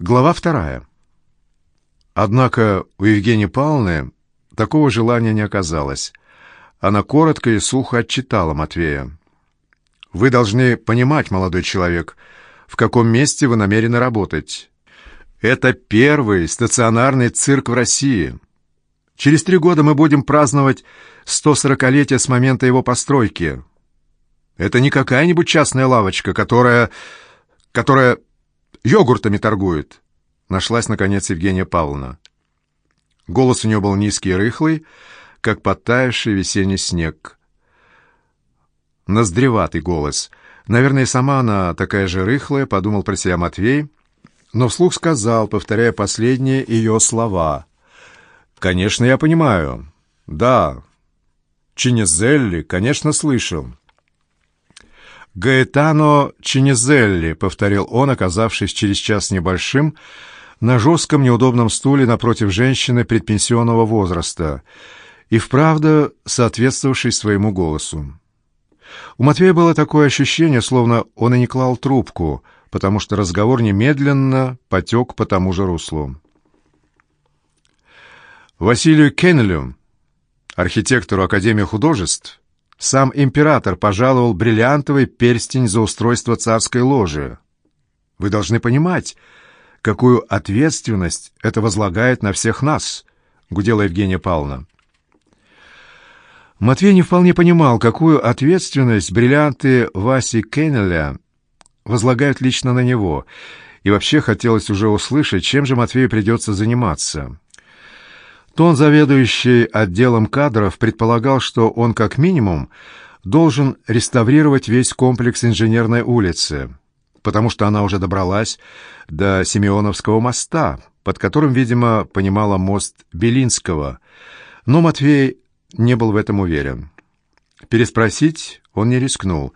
Глава вторая. Однако у Евгении Павловны такого желания не оказалось. Она коротко и сухо отчитала Матвея. «Вы должны понимать, молодой человек, в каком месте вы намерены работать. Это первый стационарный цирк в России. Через три года мы будем праздновать 140-летие с момента его постройки. Это не какая-нибудь частная лавочка, которая... которая йогуртами торгует. Нашлась, наконец, Евгения Павловна. Голос у нее был низкий и рыхлый, как подтаявший весенний снег. Ноздреватый голос. Наверное, сама она такая же рыхлая, подумал про себя Матвей, но вслух сказал, повторяя последние ее слова. «Конечно, я понимаю. Да, Чинезелли, конечно, слышал». «Гаэтано Чинезелли», — повторил он, оказавшись через час небольшим, на жестком неудобном стуле напротив женщины предпенсионного возраста, и вправду соответствовавший своему голосу. У Матвея было такое ощущение, словно он и не клал трубку, потому что разговор немедленно потек по тому же руслу. Василию Кеннелю, архитектору Академии художеств, сам император пожаловал бриллиантовый перстень за устройство царской ложи. Вы должны понимать, какую ответственность это возлагает на всех нас, гудела Евгения Павловна. Матвей не вполне понимал, какую ответственность бриллианты Васи Кеннеля возлагают лично на него, и вообще хотелось уже услышать, чем же Матвею придется заниматься. Тон заведующий отделом кадров предполагал, что он как минимум должен реставрировать весь комплекс инженерной улицы, потому что она уже добралась до Симеоновского моста, под которым, видимо, понимала мост Белинского, но Матвей не был в этом уверен. Переспросить он не рискнул.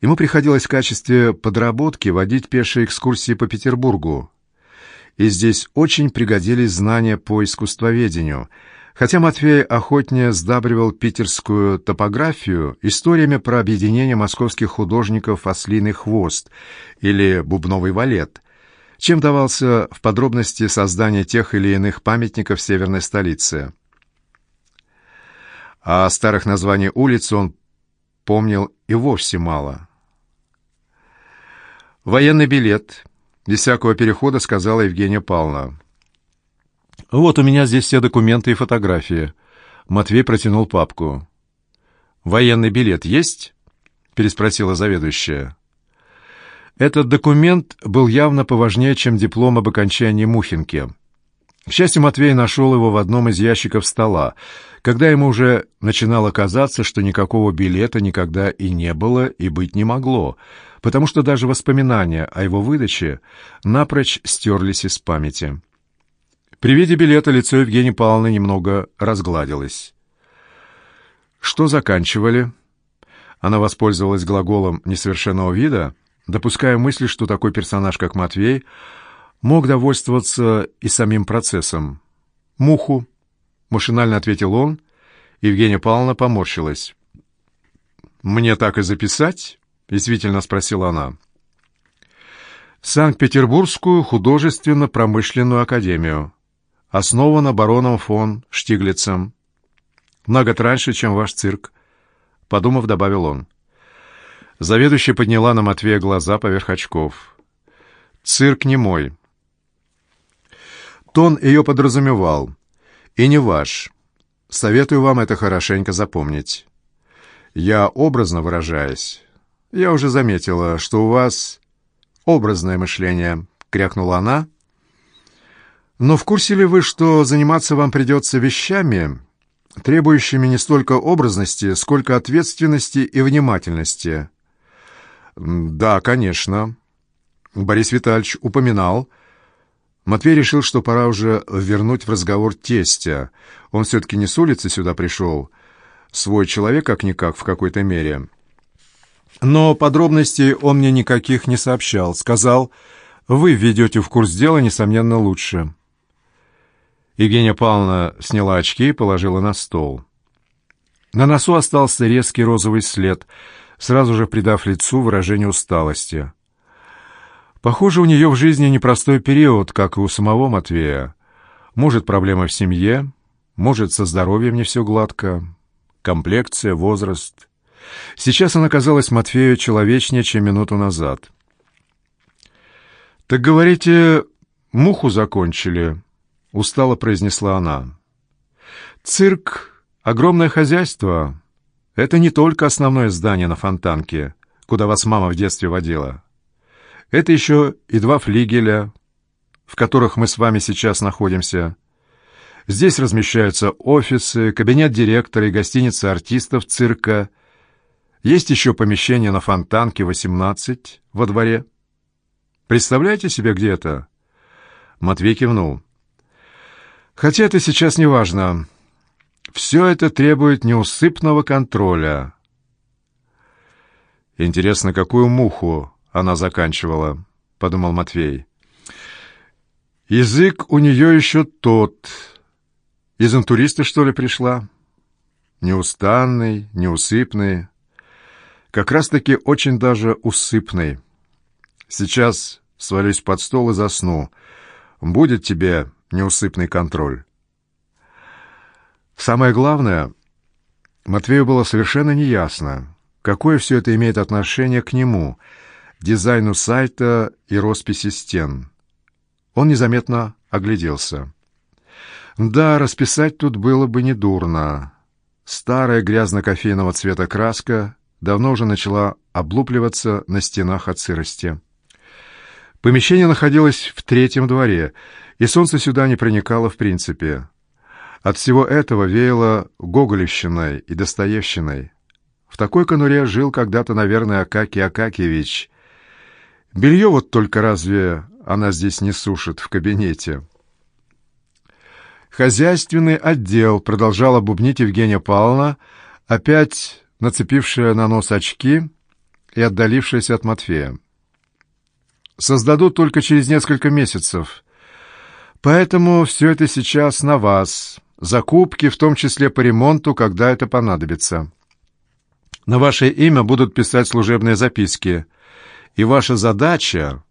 Ему приходилось в качестве подработки водить пешие экскурсии по Петербургу. И здесь очень пригодились знания по искусствоведению, хотя Матвей охотнее сдабривал питерскую топографию историями про объединение московских художников «Ослиный хвост» или «Бубновый валет», чем давался в подробности создания тех или иных памятников северной столицы а старых названий улиц он помнил и вовсе мало. «Военный билет», — без всякого перехода сказала Евгения Павловна. «Вот у меня здесь все документы и фотографии». Матвей протянул папку. «Военный билет есть?» — переспросила заведующая. Этот документ был явно поважнее, чем диплом об окончании Мухинки. К счастью, Матвей нашел его в одном из ящиков стола, когда ему уже начинало казаться, что никакого билета никогда и не было и быть не могло, потому что даже воспоминания о его выдаче напрочь стерлись из памяти. При виде билета лицо Евгении Павловны немного разгладилось. «Что заканчивали?» Она воспользовалась глаголом несовершенного вида, допуская мысли, что такой персонаж, как Матвей, мог довольствоваться и самим процессом. «Муху», — машинально ответил он. Евгения Павловна поморщилась. «Мне так и записать?» — действительно спросила она. «Санкт-Петербургскую художественно-промышленную академию. Основана бароном фон Штиглицем. На год раньше, чем ваш цирк», — подумав, добавил он. Заведующая подняла на Матвея глаза поверх очков. «Цирк не мой. Тон ее подразумевал. «И не ваш. Советую вам это хорошенько запомнить. Я образно выражаясь. Я уже заметила, что у вас образное мышление», — крякнула она. «Но в курсе ли вы, что заниматься вам придется вещами, требующими не столько образности, сколько ответственности и внимательности?» «Да, конечно». Борис Витальевич упоминал, — Матвей решил, что пора уже вернуть в разговор тестя. Он все-таки не с улицы сюда пришел. Свой человек, как-никак, в какой-то мере. Но подробностей он мне никаких не сообщал. Сказал, вы введете в курс дела, несомненно, лучше. Евгения Павловна сняла очки и положила на стол. На носу остался резкий розовый след, сразу же придав лицу выражение усталости. Похоже, у нее в жизни непростой период, как и у самого Матвея. Может, проблемы в семье, может, со здоровьем не все гладко, комплекция, возраст. Сейчас она казалась Матвею человечнее, чем минуту назад. «Так, говорите, муху закончили?» — устало произнесла она. «Цирк — огромное хозяйство. Это не только основное здание на Фонтанке, куда вас мама в детстве водила. Это еще и два флигеля, в которых мы с вами сейчас находимся. Здесь размещаются офисы, кабинет директора и гостиница артистов цирка. Есть еще помещение на Фонтанке, 18, во дворе. Представляете себе, где это?» Матвей кивнул. «Хотя это сейчас не важно. Все это требует неусыпного контроля». «Интересно, какую муху она заканчивала?» — подумал Матвей. «Язык у нее еще тот. Из интуриста, что ли, пришла? Неустанный, неусыпный. Как раз-таки очень даже усыпный. Сейчас свалюсь под стол и засну. Будет тебе неусыпный контроль». Самое главное, Матвею было совершенно неясно, какое все это имеет отношение к нему, дизайну сайта и росписи стен. Он незаметно огляделся. Да, расписать тут было бы недурно. Старая грязно-кофейного цвета краска давно уже начала облупливаться на стенах от сырости. Помещение находилось в третьем дворе, и солнце сюда не проникало в принципе. От всего этого веяло Гоголевщиной и Достоевщиной. В такой конуре жил когда-то, наверное, Акакий Акакиевич. Белье вот только разве она здесь не сушит в кабинете? Хозяйственный отдел, продолжала бубнить Евгения Павловна, опять нацепившая на нос очки и отдалившаяся от Матфея. Создадут только через несколько месяцев. Поэтому все это сейчас на вас. Закупки, в том числе по ремонту, когда это понадобится. На ваше имя будут писать служебные записки. И ваша задача —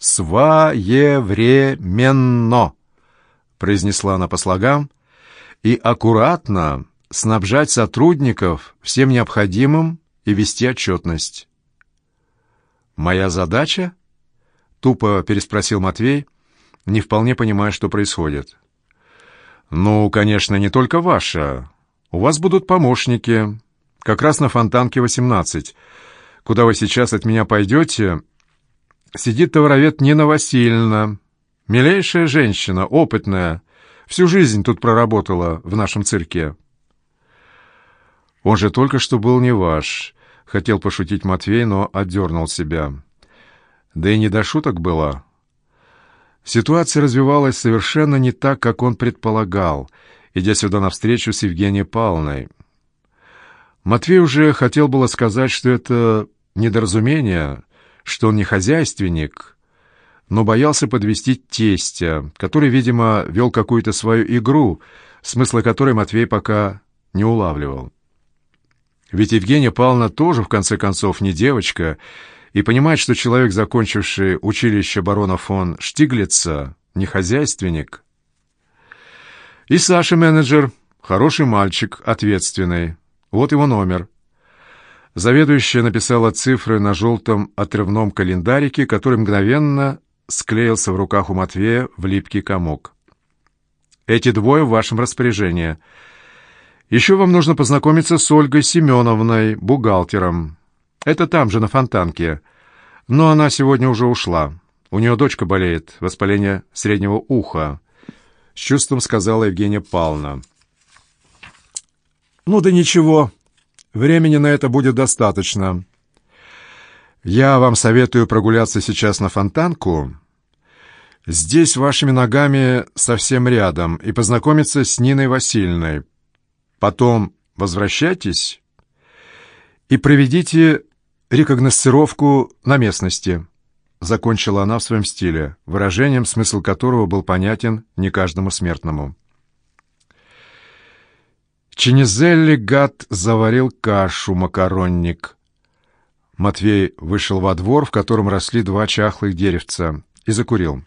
своевременно, произнесла она по слогам, и аккуратно снабжать сотрудников всем необходимым и вести отчетность. «Моя задача?» — тупо переспросил Матвей, не вполне понимая, что происходит. «Ну, конечно, не только ваша. У вас будут помощники. Как раз на Фонтанке 18. Куда вы сейчас от меня пойдете, сидит товаровед Нина Васильевна. Милейшая женщина, опытная. Всю жизнь тут проработала в нашем цирке». «Он же только что был не ваш», — хотел пошутить Матвей, но отдернул себя. «Да и не до шуток было». Ситуация развивалась совершенно не так, как он предполагал, идя сюда навстречу с Евгенией Павловной. Матвей уже хотел было сказать, что это недоразумение, что он не хозяйственник, но боялся подвести тестя, который, видимо, вел какую-то свою игру, смысла которой Матвей пока не улавливал. Ведь Евгения Павловна тоже, в конце концов, не девочка, и понимает, что человек, закончивший училище барона фон Штиглица, не хозяйственник. И Саша менеджер, хороший мальчик, ответственный. Вот его номер. Заведующая написала цифры на желтом отрывном календарике, который мгновенно склеился в руках у Матвея в липкий комок. «Эти двое в вашем распоряжении. Еще вам нужно познакомиться с Ольгой Семеновной, бухгалтером. Это там же, на Фонтанке. Но она сегодня уже ушла. У нее дочка болеет, воспаление среднего уха. С чувством сказала Евгения Павловна. Ну да ничего, времени на это будет достаточно. Я вам советую прогуляться сейчас на Фонтанку. Здесь вашими ногами совсем рядом и познакомиться с Ниной Васильевной. Потом возвращайтесь и проведите рекогносцировку на местности», — закончила она в своем стиле, выражением, смысл которого был понятен не каждому смертному. Чинизелли, гад, заварил кашу, макаронник. Матвей вышел во двор, в котором росли два чахлых деревца, и закурил.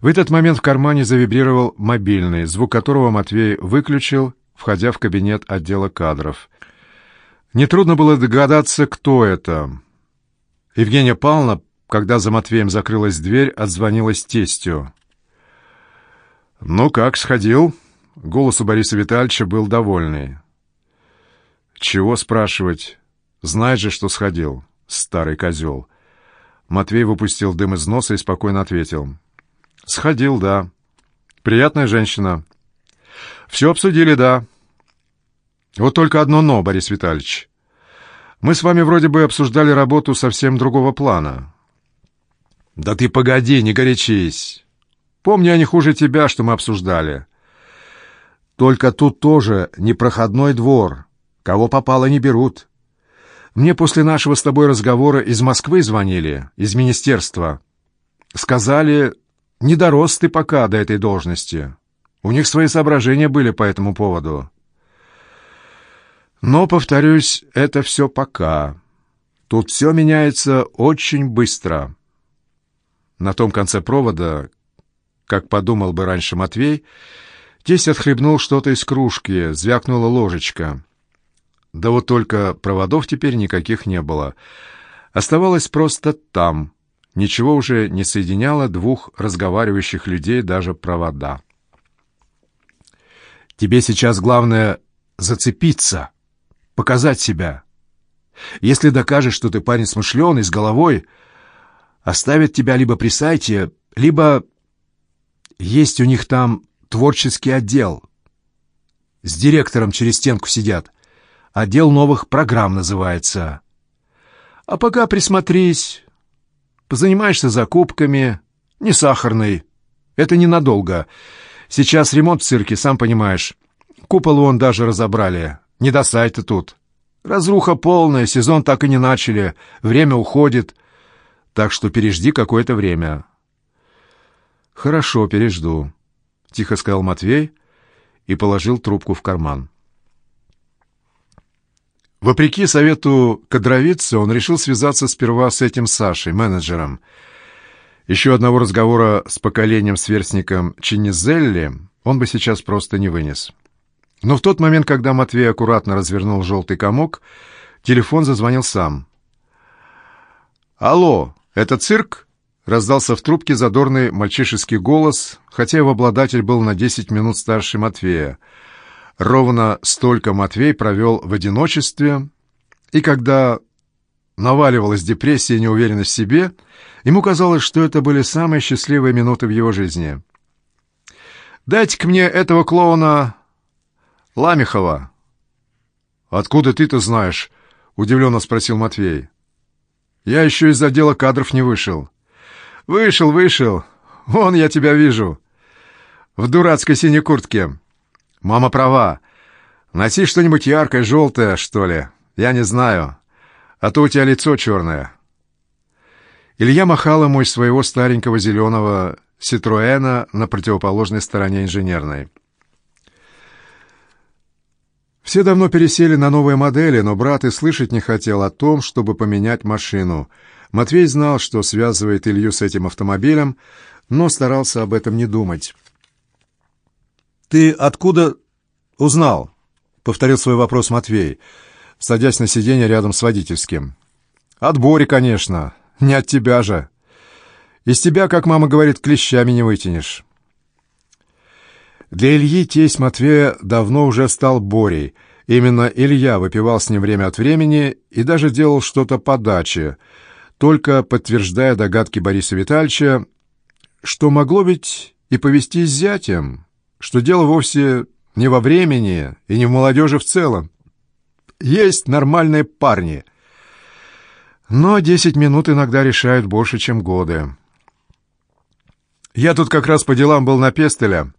В этот момент в кармане завибрировал мобильный, звук которого Матвей выключил, входя в кабинет отдела кадров. Нетрудно было догадаться, кто это. Евгения Павловна, когда за Матвеем закрылась дверь, отзвонилась тестю. «Ну как, сходил?» Голос у Бориса Витальевича был довольный. «Чего спрашивать? Знает же, что сходил, старый козел». Матвей выпустил дым из носа и спокойно ответил. «Сходил, да. Приятная женщина. Все обсудили, да. Вот только одно «но», Борис Витальевич. Мы с вами вроде бы обсуждали работу совсем другого плана». «Да ты погоди, не горячись. Помню, я не хуже тебя, что мы обсуждали. Только тут тоже непроходной двор. Кого попало, не берут. Мне после нашего с тобой разговора из Москвы звонили, из министерства. Сказали, не дорос ты пока до этой должности. У них свои соображения были по этому поводу. Но, повторюсь, это все пока. Тут все меняется очень быстро. На том конце провода, как подумал бы раньше Матвей, тесть отхлебнул что-то из кружки, звякнула ложечка. Да вот только проводов теперь никаких не было. Оставалось просто там. Ничего уже не соединяло двух разговаривающих людей даже провода. «Тебе сейчас главное зацепиться, показать себя. Если докажешь, что ты парень смышленый, с головой, оставят тебя либо при сайте, либо есть у них там творческий отдел. С директором через стенку сидят. Отдел новых программ называется. А пока присмотрись, позанимаешься закупками, не сахарный. Это ненадолго. Сейчас ремонт в цирке, сам понимаешь. Купол вон даже разобрали. Не до сайта тут. Разруха полная, сезон так и не начали. Время уходит. Так что пережди какое-то время. «Хорошо, пережду», — тихо сказал Матвей и положил трубку в карман. Вопреки совету кадровиться, он решил связаться сперва с этим Сашей, менеджером. Еще одного разговора с поколением-сверстником Чинизелли он бы сейчас просто не вынес. Но в тот момент, когда Матвей аккуратно развернул желтый комок, телефон зазвонил сам. «Алло, это цирк?» Раздался в трубке задорный мальчишеский голос, хотя его обладатель был на десять минут старше Матвея. Ровно столько Матвей провел в одиночестве, и когда наваливалась депрессия и неуверенность в себе, ему казалось, что это были самые счастливые минуты в его жизни. «Дайте-ка мне этого клоуна Ламихова». «Откуда ты-то знаешь?» — удивленно спросил Матвей. «Я еще из отдела кадров не вышел». «Вышел, вышел. Вон я тебя вижу. В дурацкой синей куртке. Мама права. Носи что-нибудь яркое, желтое, что ли. Я не знаю. А то у тебя лицо черное». Илья махал ему из своего старенького зеленого «Ситроэна» на противоположной стороне инженерной. Все давно пересели на новые модели, но брат и слышать не хотел о том, чтобы поменять машину — Матвей знал, что связывает Илью с этим автомобилем, но старался об этом не думать. «Ты откуда узнал?» — повторил свой вопрос Матвей, садясь на сиденье рядом с водительским. «От Бори, конечно. Не от тебя же. Из тебя, как мама говорит, клещами не вытянешь». Для Ильи тесть Матвея давно уже стал Борей. Именно Илья выпивал с ним время от времени и даже делал что-то по даче — только подтверждая догадки Бориса Витальевича, что могло ведь и повести с зятем, что дело вовсе не во времени и не в молодежи в целом. Есть нормальные парни. Но десять минут иногда решают больше, чем годы. Я тут как раз по делам был на Пестеля,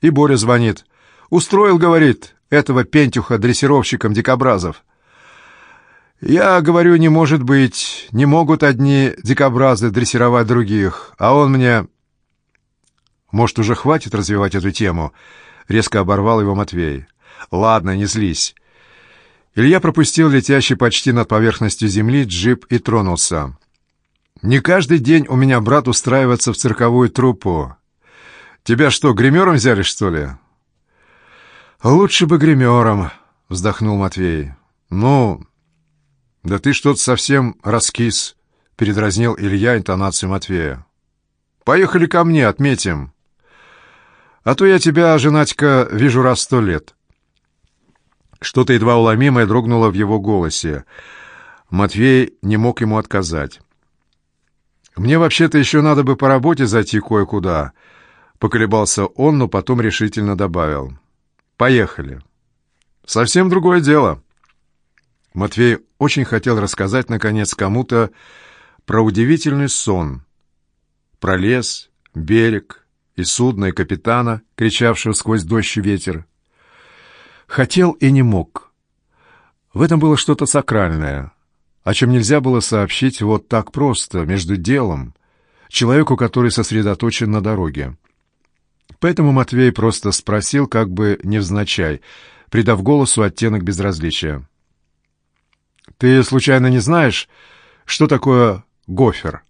и Боря звонит. Устроил, говорит, этого пентюха дрессировщиком дикобразов. Я говорю, не может быть, не могут одни дикобразы дрессировать других, а он мне... Может, уже хватит развивать эту тему? Резко оборвал его Матвей. Ладно, не злись. Илья пропустил летящий почти над поверхностью земли джип и тронулся. «Не каждый день у меня брат устраивается в цирковую труппу. Тебя что, гримером взяли, что ли?» «Лучше бы гримером», — вздохнул Матвей. «Ну, да ты что-то совсем раскис», — передразнил Илья интонацию Матвея. «Поехали ко мне, отметим. А то я тебя, женатька, вижу раз сто лет». Что-то едва уломимое дрогнуло в его голосе. Матвей не мог ему отказать. «Мне вообще-то еще надо бы по работе зайти кое-куда», — поколебался он, но потом решительно добавил. «Поехали». «Совсем другое дело». Матвей очень хотел рассказать, наконец, кому-то про удивительный сон, про лес, берег и судно, и капитана, кричавшего сквозь дождь и ветер. Хотел и не мог. В этом было что-то сакральное, о чем нельзя было сообщить вот так просто, между делом, человеку, который сосредоточен на дороге. Поэтому Матвей просто спросил, как бы невзначай, придав голосу оттенок безразличия. «Ты случайно не знаешь, что такое гофер?»